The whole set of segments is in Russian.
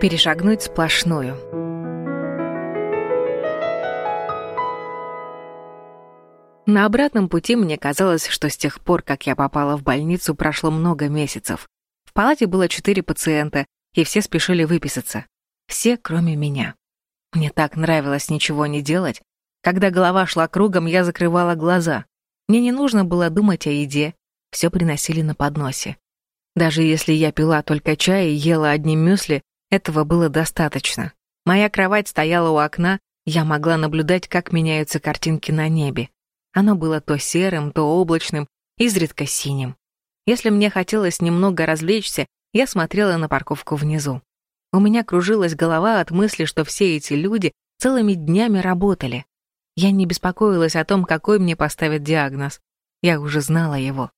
Перешагнуть сплошную. На обратном пути мне казалось, что с тех пор, как я попала в больницу, прошло много месяцев. В палате было четыре пациента, и все спешили выписаться. Все, кроме меня. Мне так нравилось ничего не делать. Когда голова шла кругом, я закрывала глаза. Мне не нужно было думать о еде. Все приносили на подносе. Даже если я пила только чай и ела одни мюсли, этого было достаточно. Моя кровать стояла у окна, я могла наблюдать, как меняются картинки на небе. Оно было то серым, то облачным, изредка синим. Если мне хотелось немного развлечься, я смотрела на парковку внизу. У меня кружилась голова от мысли, что все эти люди целыми днями работали. Я не беспокоилась о том, какой мне поставят диагноз. Я уже знала его.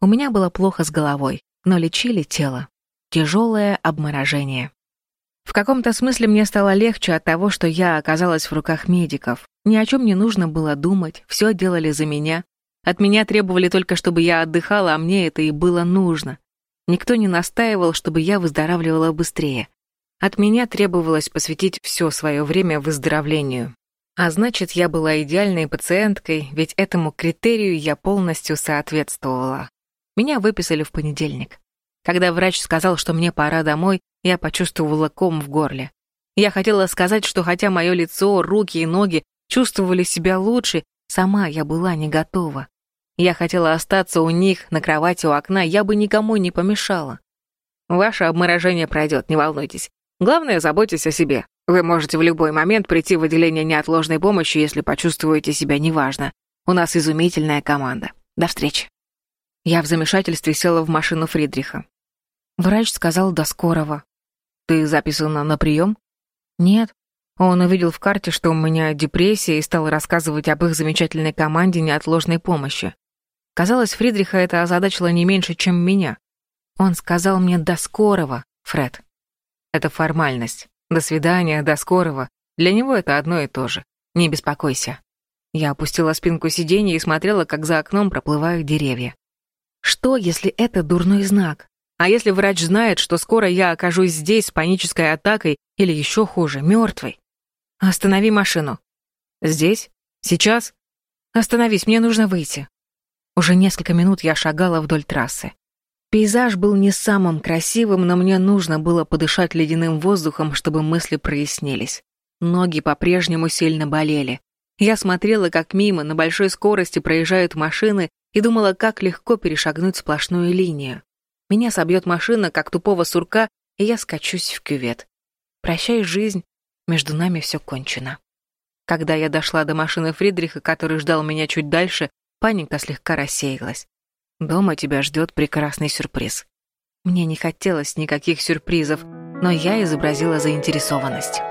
У меня было плохо с головой, но лечили тело. Тяжелое обморожение. В каком-то смысле мне стало легче от того, что я оказалась в руках медиков. Ни о чем не нужно было думать, все делали за меня. От меня требовали только, чтобы я отдыхала, а мне это и было нужно. Никто не настаивал, чтобы я выздоравливала быстрее. От меня требовалось посвятить все свое время выздоровлению. А значит, я была идеальной пациенткой, ведь этому критерию я полностью соответствовала. Меня выписали в понедельник. Когда врач сказал, что мне пора домой, я почувствовала ком в горле. Я хотела сказать, что хотя мое лицо, руки и ноги чувствовали себя лучше, сама я была не готова. Я хотела остаться у них на кровати у окна, я бы никому не помешала. Ваше обморожение пройдет, не волнуйтесь. Главное, заботьтесь о себе. Вы можете в любой момент прийти в отделение неотложной помощи, если почувствуете себя неважно. У нас изумительная команда. До встречи. Я в замешательстве села в машину Фридриха. Врач сказал до скорого. Ты записана на прием? Нет. Он увидел в карте, что у меня депрессия, и стал рассказывать об их замечательной команде неотложной помощи. Казалось, Фридриха это озадачило не меньше, чем меня. Он сказал мне «до скорого», Фред. Это формальность. До свидания, до скорого. Для него это одно и то же. Не беспокойся. Я опустила спинку сиденья и смотрела, как за окном проплывают деревья. Что, если это дурной знак? А если врач знает, что скоро я окажусь здесь с панической атакой или еще хуже, мертвой? Останови машину. Здесь? Сейчас? Остановись, мне нужно выйти. Уже несколько минут я шагала вдоль трассы. Пейзаж был не самым красивым, но мне нужно было подышать ледяным воздухом, чтобы мысли прояснились. Ноги по-прежнему сильно болели. Я смотрела, как мимо на большой скорости проезжают машины, и думала, как легко перешагнуть сплошную линию. Меня собьет машина, как тупого сурка, и я скачусь в кювет. Прощай, жизнь, между нами все кончено. Когда я дошла до машины Фридриха, который ждал меня чуть дальше, паника слегка рассеялась. Дома тебя ждет прекрасный сюрприз. Мне не хотелось никаких сюрпризов, но я изобразила заинтересованность.